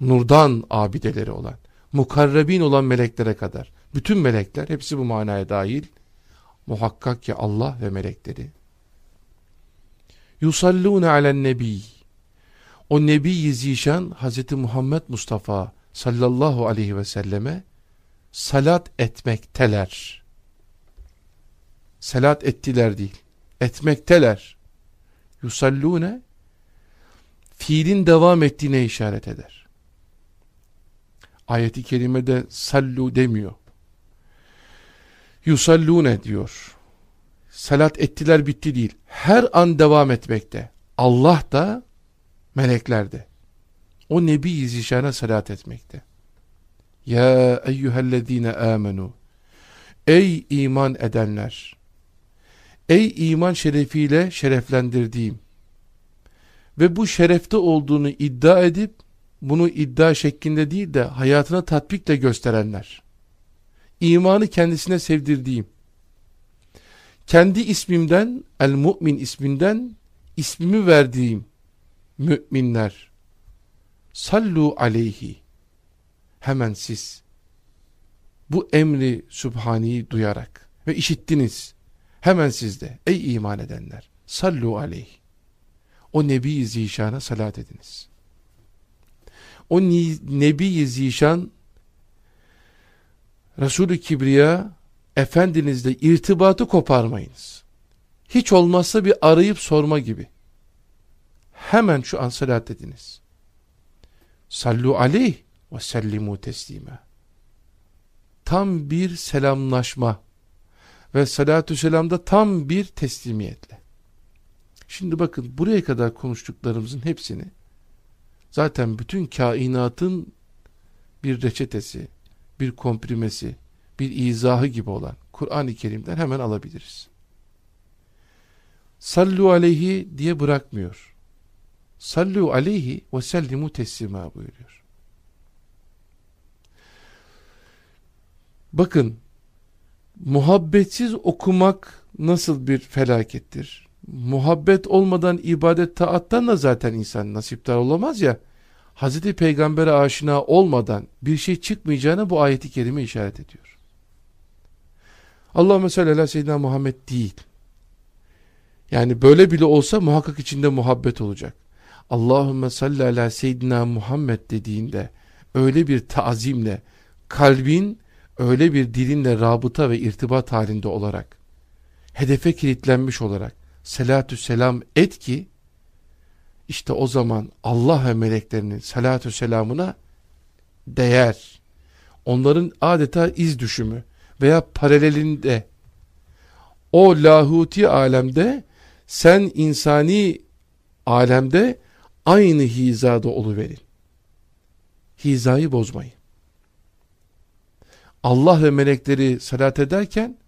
S2: nurdan abideleri olan, mukarrebin olan meleklere kadar, bütün melekler, hepsi bu manaya dahil, muhakkak ki Allah ve melekleri. Yusallûne alen nebi. O Nebi-i Zişan Hz. Muhammed Mustafa sallallahu aleyhi ve selleme salat etmekteler. Salat ettiler değil. Etmekteler. Yusallune fiilin devam ettiğine işaret eder. Ayeti kerimede sallu demiyor. Yusallune diyor. Salat ettiler bitti değil. Her an devam etmekte. Allah da melekler de o Nebi-i Zişan'a salat etmekte. Ya eyyühellezine amenu Ey iman edenler! Ey iman şerefiyle şereflendirdiğim ve bu şerefte olduğunu iddia edip bunu iddia şeklinde değil de hayatına tatbikle gösterenler. İmanı kendisine sevdirdiğim. Kendi ismimden, el-mu'min isminden ismimi verdiğim müminler sallu aleyhi hemen siz bu emri Sübhani'yi duyarak ve işittiniz hemen sizde ey iman edenler sallu aleyhi o Nebi-i Zişan'a salat ediniz o Nebi-i Zişan Resulü Kibriya Efendinizle irtibatı koparmayınız. Hiç olmazsa bir arayıp sorma gibi. Hemen şu an salat ediniz. Sallu aleyh ve sellimu teslime. Tam bir selamlaşma ve salatü selamda tam bir teslimiyetle. Şimdi bakın buraya kadar konuştuklarımızın hepsini zaten bütün kainatın bir reçetesi, bir komprimesi, bir izahı gibi olan Kur'an-ı Kerim'den hemen alabiliriz. Sallu aleyhi diye bırakmıyor sallu aleyhi ve sellimu teslima buyuruyor. Bakın muhabbetsiz okumak nasıl bir felakettir. Muhabbet olmadan ibadet taattan da zaten insan nasiptar olamaz ya. Hazreti Peygamber'e aşina olmadan bir şey çıkmayacağına bu ayeti kerime işaret ediyor. Allahümme salli ala seyyidina Muhammed değil. Yani böyle bile olsa muhakkak içinde muhabbet olacak. Allahümme salli ala seyyidina Muhammed dediğinde öyle bir tazimle kalbin öyle bir dilinle rabıta ve irtibat halinde olarak hedefe kilitlenmiş olarak salatü selam et ki işte o zaman Allah ve meleklerinin salatü selamına değer. Onların adeta iz düşümü veya paralelinde o lahuti alemde sen insani alemde aynı hizada oluverin. Hizayı bozmayın. Allah ve melekleri salat ederken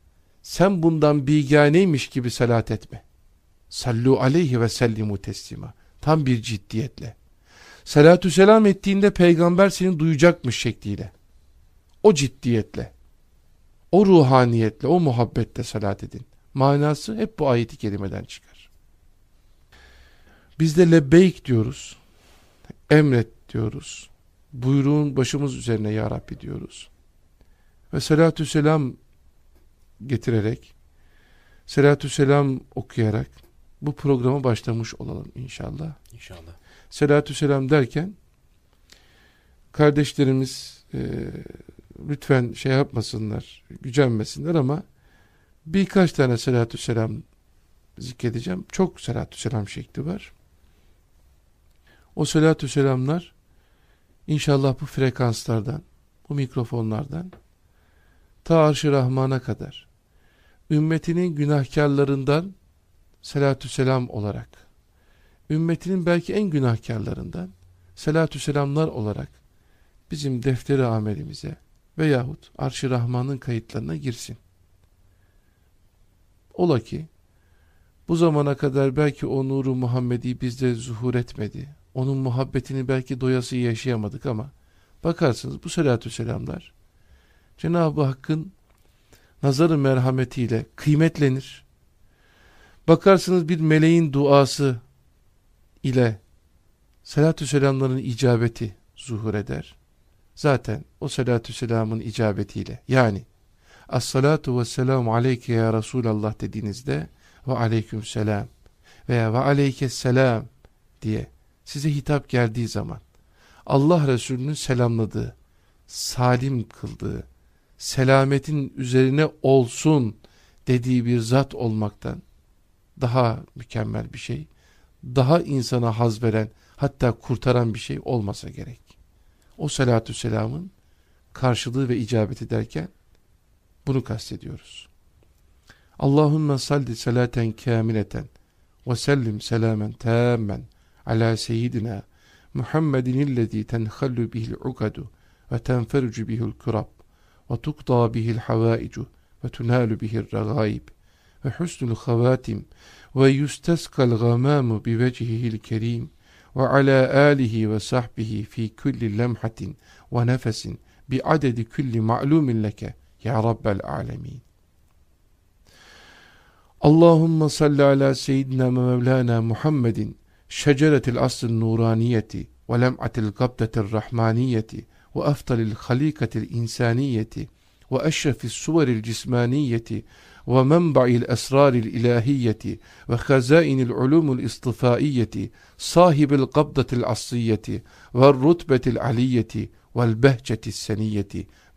S2: sen bundan biganeymiş gibi salat etme. Sallu aleyhi ve sellimu teslima. Tam bir ciddiyetle. Salatü selam ettiğinde peygamber seni duyacakmış şekliyle. O ciddiyetle, o ruhaniyetle, o muhabbetle salat edin. Manası hep bu ayeti kerimeden çıkar. Biz de lebbeyk diyoruz. Emret diyoruz. Buyruğun başımız üzerine ya Rabbi diyoruz. Ve salatü selam getirerek, salatü selam okuyarak bu programa başlamış olalım inşallah.
S1: İnşallah.
S2: Salatü selam derken kardeşlerimiz e, lütfen şey yapmasınlar, gücenmesinler ama birkaç tane salatü selam zikredeceğim. Çok salatü selam şekli var. O salatü selamlar inşallah bu frekanslardan, bu mikrofonlardan ta arş-ı Rahman'a kadar ümmetinin günahkarlarından salatü selam olarak ümmetinin belki en günahkarlarından salatü selamlar olarak bizim defteri amelimize veyahut arş-ı Rahman'ın kayıtlarına girsin. Ola ki bu zamana kadar belki o nuru Muhammedi bizde zuhur etmedi. Onun muhabbetini belki doyası yaşayamadık ama bakarsınız bu salatü selamlar Cenab-ı Hakk'ın nazarı merhametiyle kıymetlenir. Bakarsınız bir meleğin duası ile salatü selamların icabeti zuhur eder. Zaten o salatü selamın icabetiyle yani As-salatu ve selamu aleyke ya Resulallah dediğinizde ve aleyküm selam veya ve aleyke selam diye size hitap geldiği zaman Allah Resulü'nün selamladığı, salim kıldığı, selametin üzerine olsun dediği bir zat olmaktan daha mükemmel bir şey, daha insana haz veren, hatta kurtaran bir şey olmasa gerek. O salatü selamın karşılığı ve icabeti derken bunu kastediyoruz. Allahümme salli salaten kamileten ve sellim selamen tammen ala seyyidina Muhammedin illezî tenhallü bihil ukadu ve tenfercu bihil kurab ve tukta bihil havaicu ve tunhalu bihir regaib وحسن الخواتم ويستسقى الغمام بوجهه الكريم وعلى آله وصحبه في كل لمحة ونفس بعدد كل معلوم لك يا رب العالمين. اللهم صل على سيدنا مولانا محمد شجرة الأصل النورانية ولمعة القبضة الرحمانية وأفضل الخليقة الإنسانية وأشرف الصور الجسمانية ومنبع الأسرار الإلهية وخزائن العلوم الاصطفائية صاحب القبضة العصية والرتبة العلية والبهجة السنية.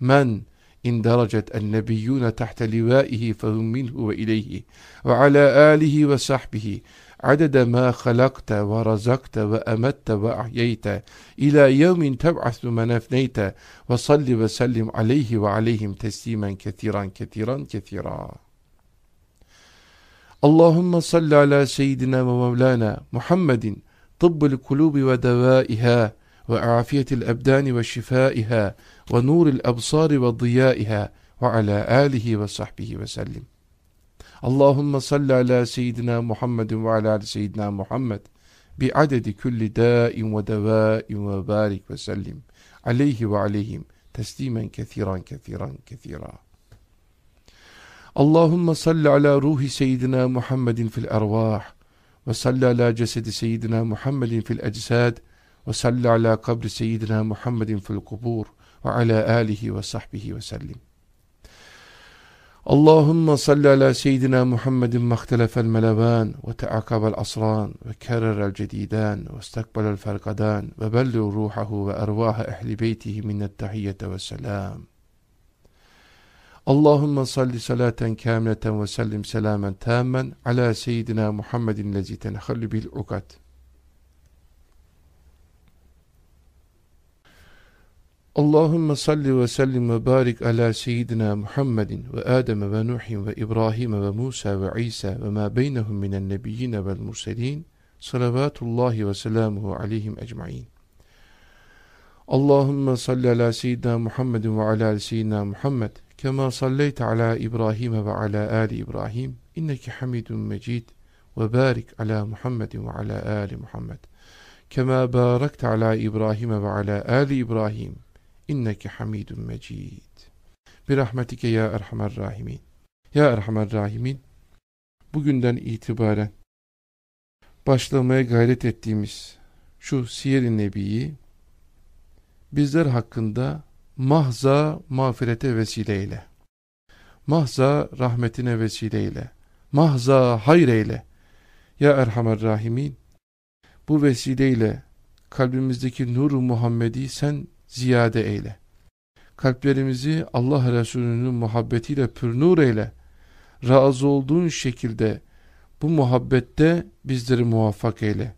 S2: من؟ اندرجت النبيون تحت لوائه فهم منه وإليه وعلى آله وصحبه. عدد ما خلقت ورزقت وأمت وأحييت إلى يوم تبعث من أفنيت. وصل وسلم عليه وعليهم تسليما كثيرا كثيرا كثيرا. اللهم صل على سيدنا ومولانا محمد طب القلوب ودوائها وعافية الأبدان وشفائها ونور الأبصار وضيائها وعلى آله وصحبه وسلم. اللهم صل على سيدنا محمد وعلى آل سيدنا محمد بعدد كل داء ودواء وبارك وسلم عليه وعليهم تسليما كثيرا كثيرا كثيرا. اللهم صل على روح سيدنا محمد في الأرواح وصل على جسد سيدنا محمد في الأجساد وصل على قبر سيدنا محمد في القبور وعلى آله وصحبه وسلم. اللهم صل على سيدنا محمد ما اختلف الملوان وتعاقب الأصران وكرر الجديدان واستقبل الفرقدان وبلغ روحه وأرواح أهل بيته من التحية والسلام. اللهم صل صلاة كاملة وسلم سلاما تاما على سيدنا محمد الذي تنخل به العقد اللهم صل وسلم وبارك على سيدنا محمد وآدم ونوح وإبراهيم وموسى وعيسى وما بينهم من النبيين والمرسلين صلوات الله وسلامه عليهم أجمعين. اللهم صل على سيدنا محمد وعلى سيدنا محمد Kema salleyte ala İbrahim ve ala ali İbrahim inneke hamidun mecid ve barik ala Muhammedin ve ala ali Muhammed. Kema barakte ala İbrahim ve ala ali İbrahim inneke hamidun mecid. Bir rahmetike ya erhamer rahimin. Ya erhamer rahimin. Bugünden itibaren başlamaya gayret ettiğimiz şu Siyer-i Nebi'yi bizler hakkında mahza mağfirete vesileyle, mahza rahmetine vesileyle, mahza hayır eyle. Ya Erhamer Rahimin, bu vesileyle kalbimizdeki nuru Muhammed'i sen ziyade eyle. Kalplerimizi Allah Resulü'nün muhabbetiyle pürnur eyle. Razı olduğun şekilde bu muhabbette bizleri muvaffak eyle.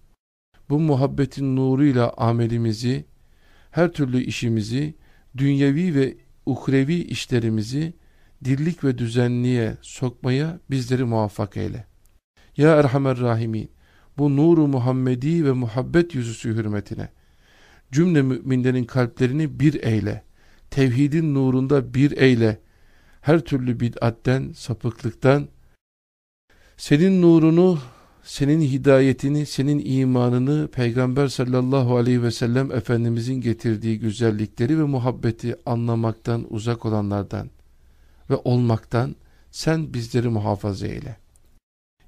S2: Bu muhabbetin nuruyla amelimizi, her türlü işimizi, dünyevi ve uhrevi işlerimizi dirlik ve düzenliğe sokmaya bizleri muvaffak eyle. Ya Erhamer Rahimin, bu nuru Muhammedi ve muhabbet yüzüsü hürmetine cümle müminlerin kalplerini bir eyle. Tevhidin nurunda bir eyle. Her türlü bid'atten, sapıklıktan senin nurunu, senin hidayetini, senin imanını Peygamber sallallahu aleyhi ve sellem Efendimizin getirdiği güzellikleri ve muhabbeti anlamaktan uzak olanlardan ve olmaktan sen bizleri muhafaza eyle.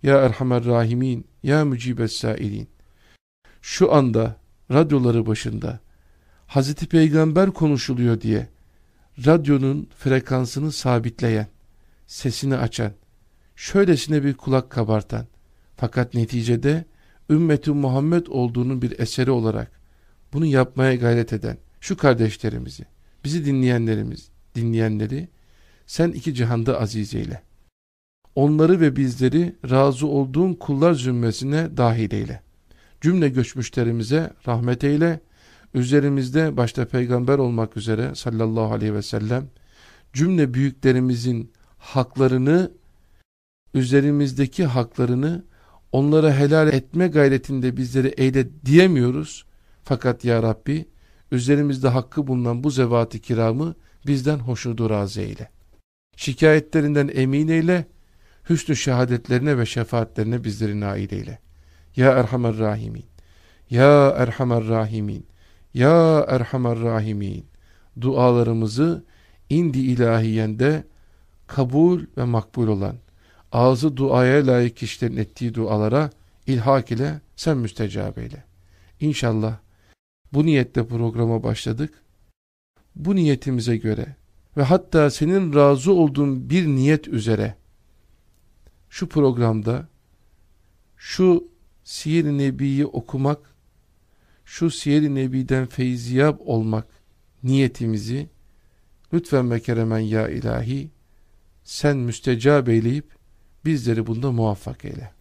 S2: Ya Erhamer Rahimin, Ya Mücibes Sailin. Şu anda radyoları başında Hazreti Peygamber konuşuluyor diye radyonun frekansını sabitleyen, sesini açan, şöylesine bir kulak kabartan fakat neticede ümmeti Muhammed olduğunun bir eseri olarak bunu yapmaya gayret eden şu kardeşlerimizi, bizi dinleyenlerimiz, dinleyenleri sen iki cihanda aziz eyle. Onları ve bizleri razı olduğun kullar zümmesine dahil eyle. Cümle göçmüşlerimize rahmet eyle. Üzerimizde başta peygamber olmak üzere sallallahu aleyhi ve sellem cümle büyüklerimizin haklarını üzerimizdeki haklarını onlara helal etme gayretinde bizleri eyle diyemiyoruz. Fakat ya Rabbi üzerimizde hakkı bulunan bu zevat-ı kiramı bizden hoşnudu razı eyle. Şikayetlerinden emin eyle, hüsnü şehadetlerine ve şefaatlerine bizleri nail eyle. Ya Erhamer Rahimin, Ya Erhamer Rahimin, Ya Erhamer Rahimin, dualarımızı indi ilahiyende kabul ve makbul olan, ağzı duaya layık kişilerin ettiği dualara ilhak ile sen müstecab eyle. İnşallah bu niyetle programa başladık. Bu niyetimize göre ve hatta senin razı olduğun bir niyet üzere şu programda şu Siyer-i Nebi'yi okumak, şu Siyer-i Nebi'den feyziyab olmak niyetimizi lütfen ve keremen ya ilahi sen müstecab eyleyip bizleri bunda muvaffak eyle.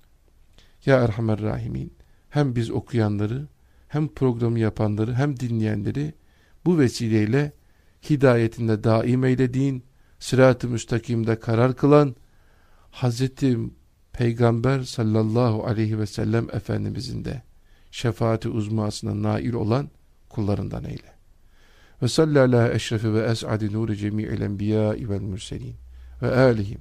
S2: Ya Erhamer Rahimin hem biz okuyanları hem programı yapanları hem dinleyenleri bu vesileyle hidayetinde daim eylediğin, sırat-ı müstakimde karar kılan Hazreti Peygamber sallallahu aleyhi ve sellem Efendimizin de şefaati uzmasına nail olan kullarından eyle. Ve sallallahu eşrefi ve es'adi nuri cemi'il enbiya'i vel mürselin ve alihim